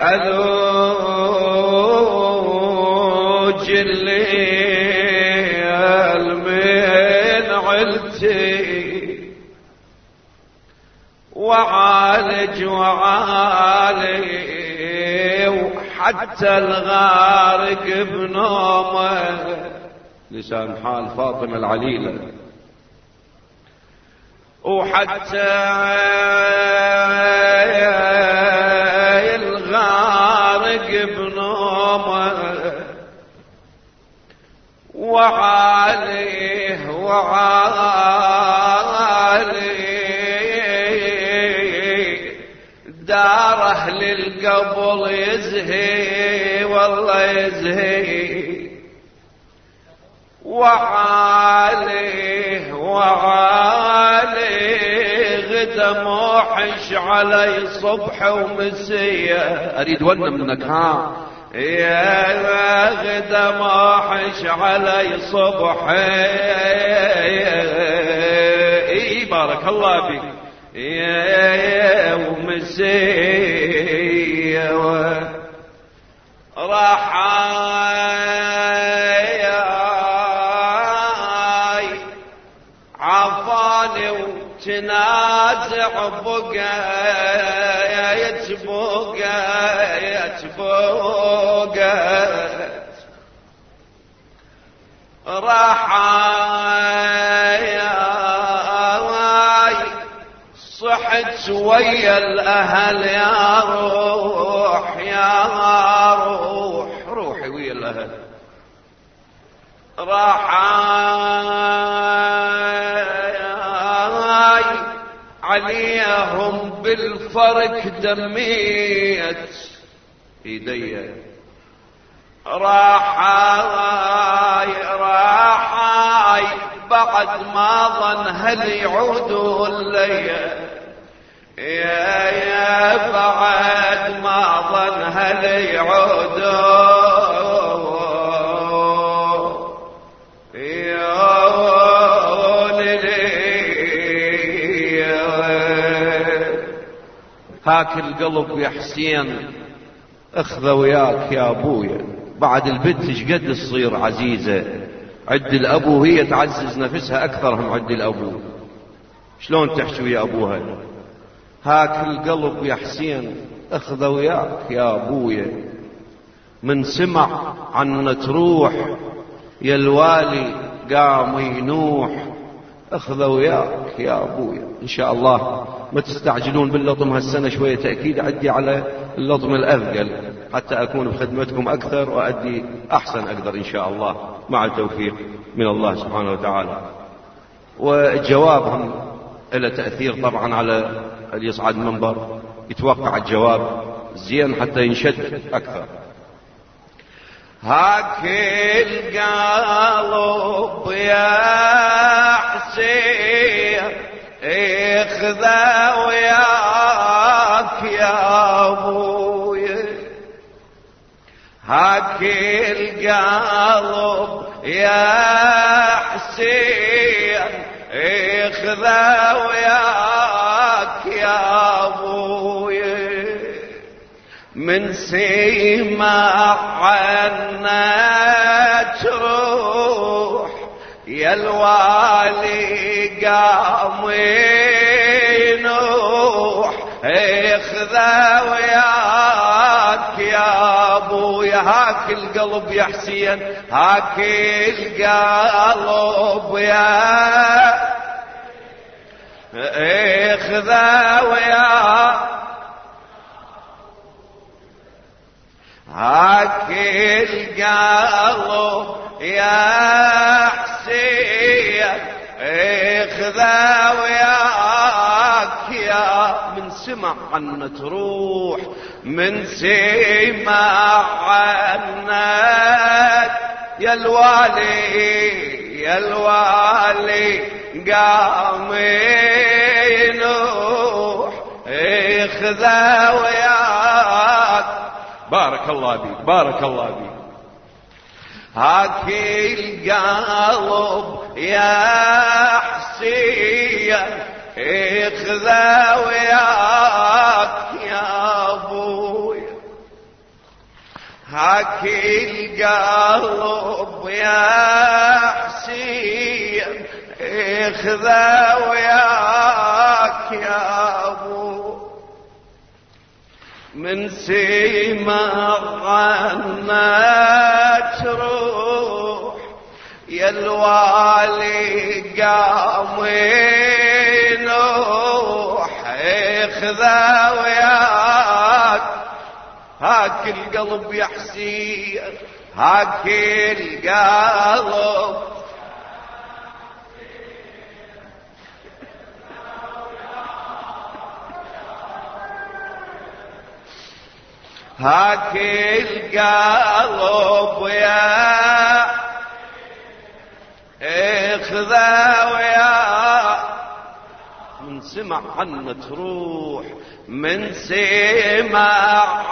أذوج الليل من علتي وعالج وعالي وحتى الغارق بنومه. لسان حال فاطمة العليلة. وحتى وعليه وعليه داره للقبل يزهي والله يزهي. وعليه وعليه غدا موحش علي صبح ومسية. أريد ون منك ها يا غدا ما حش علي صبح إي بارك الله فيك. يا ومسي راح عفاني وتنازع بقى يتبقى فوقت راح صحت ويا الأهل يا روح يا روح روحي ويا الأهل. راح عليهم بالفرق دميت ايدي راحاي راحاي. بعد ما ظن هل يعودوا لي يا يا بعد ما ظن هل يعودوا هاك القلب يا حسين اخذه وياك يا أبويا. بعد البنت شقد تصير عزيزة؟ عد الأبو وهي تعزز نفسها أكثر هم عد الأبو. شلون تحكي ويا أبوها؟ هاك القلب يا حسين اخذه وياك يا أبويا. من سمع عنا تروح يا الوالي قام ينوح اخذه وياك يا أبويا. إن شاء الله ما تستعجلون باللطم هالسنة شوية تأكيد عدي على اللطم الأثقل حتى أكون بخدمتكم أكثر وأدي أحسن أقدر إن شاء الله. مع التوفيق من الله سبحانه وتعالى. والجواب هم له تأثير طبعا على اللي يصعد المنبر يتوقع الجواب زين حتى ينشد أكثر. هاك القلب يا حسين اخذا القلب يا حسين اخذا وياك يا ابويا من سيما عنا تروح يا الوالي قام ينوح اخذا وياك هاك القلب يا حسين هاك القلب يا اخذا وياك هاك القلب يا حسين اخذا وياك يا. من سمع عنا تروح من سمع عنك. يا الوالي يا الوالي قام ينوح اخذا وياك. بارك الله بيك بارك الله بيك هاك القلب يا حسين اخذا وياك. هاك القلب يا حسين اخذا وياك يا أبو. من سيما غنت روح يا الوالي قام نوح اخذا وياك هاك القلب يا حسين هاك القلب. هاك القلب يا اخذا ويا من سمع عنه تروح من سمع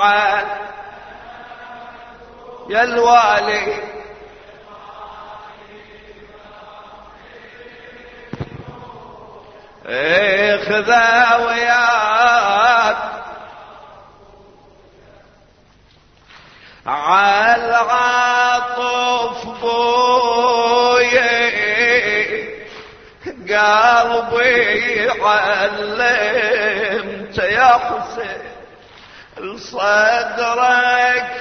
يا الوالي. اخذا وياك. عالعطف قلبي علمت يا حسين لصدرك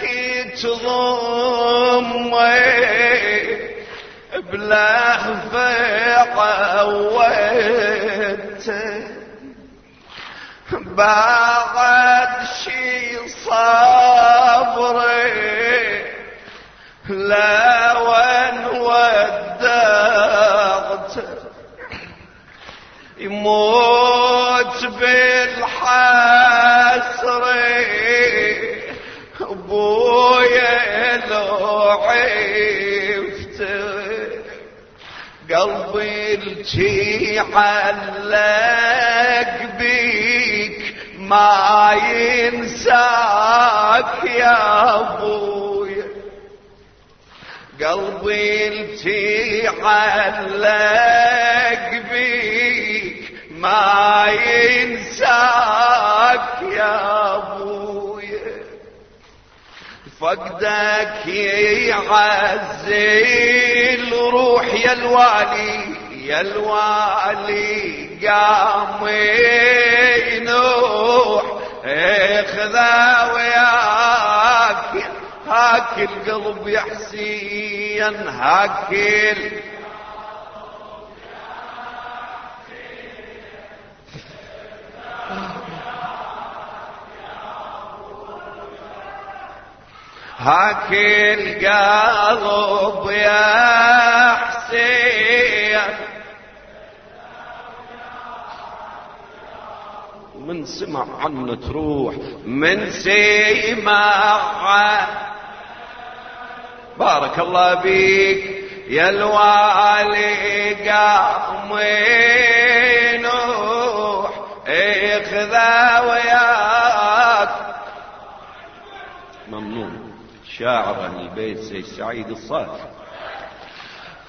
تضم بلهفة عودت بعد شي صبري لو عفت قلبي الجي علق بيك ما ينساك يا أبويا. قلبي الجي علق بيك ما ينساك يا أبويا. فقدك يعزل روح يا الوالي يا الوالي قام ينوح اخذا وياك هاك القلب يا حسين هاك هاك القلب يا حسين. من سمع عنه تروح من سمع بارك الله بيك يا الوالي قام نوح اخذا وياك ممنون شاعر البيت سيد سعيد الصافي.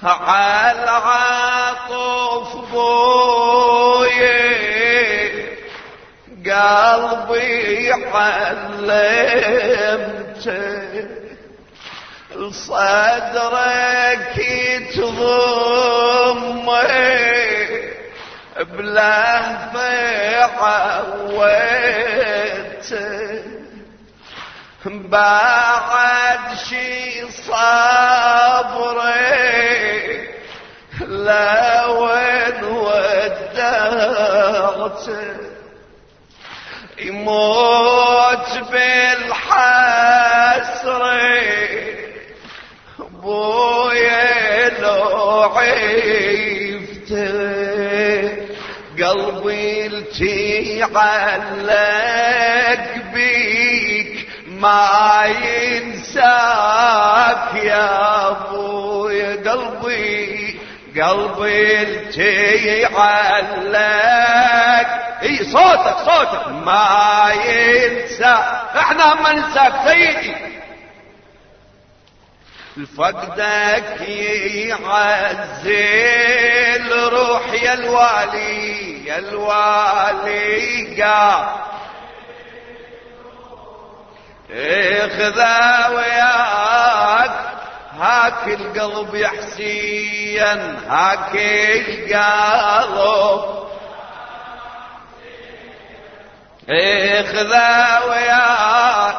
على عطف بوي قلبي علمته. صدرك تضم بلهفة عودته. بعد شي صبري لا وين ودعت. يموت بالحسر بويا لو عفت. قلبي التي بيك ما ينساك يا ابويا قلبي قلبي التي علق إي صوتك صوتك. ما ينسى إحنا ما ننساك سيدي. فقدك يعزل روح يا الوالي يا الوالي قام خذا وياك هاك القلب يا حسين هاك القلب. خذا وياك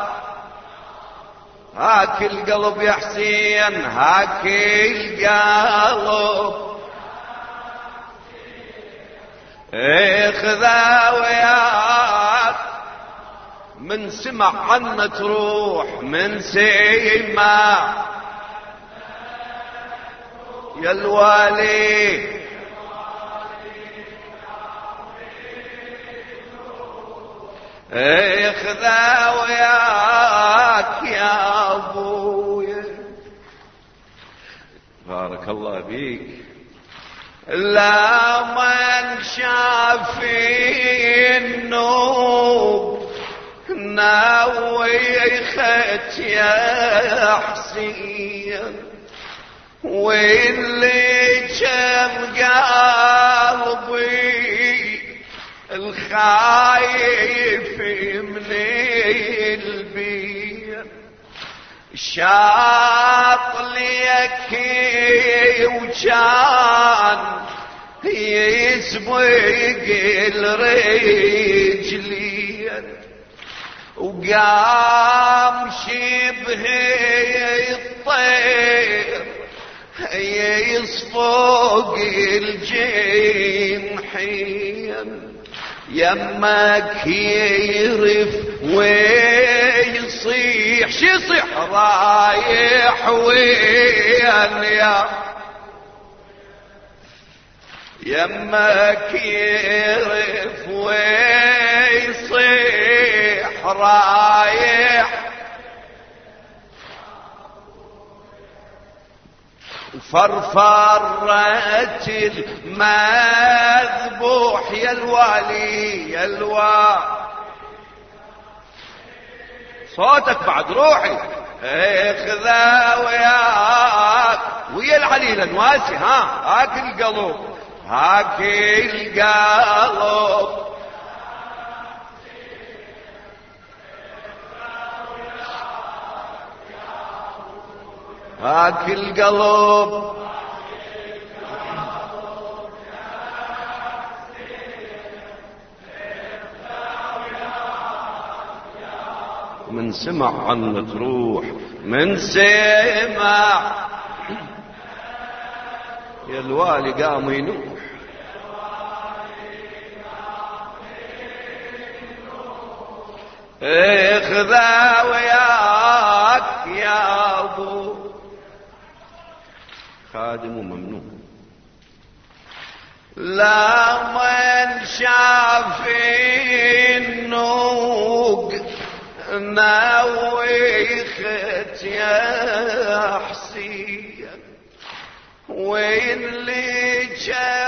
هاك القلب يا حسين هاك القلب. خذا وياك من سمع عنا تروح من سيما. يا الوالي. خذا وياك يا أبويا. بارك الله بيك لا من شاف النوب. ناوي خت يا حسين واللي كم قلبي الخايف من البير شاط ليك وجان يسبق الرجلين. وقام شبه الطير يصفوق الجمحين يمك يرف ويصيح. شو يصيح؟ رايح وين يا؟ يمك يرف ويصيح. رايح فرفرت المذبوح يا الوالي يا صوتك بعد روحي. اخذا وياك. ويا العليل واسي ها هاك القلب هاك القلب هاك القلب من سمع عن تروح من سمع. يا الوالي قام ينوح. اخذا خادم وممنوع لا من شاف النوق ناوي خت يا حسين وين لي جم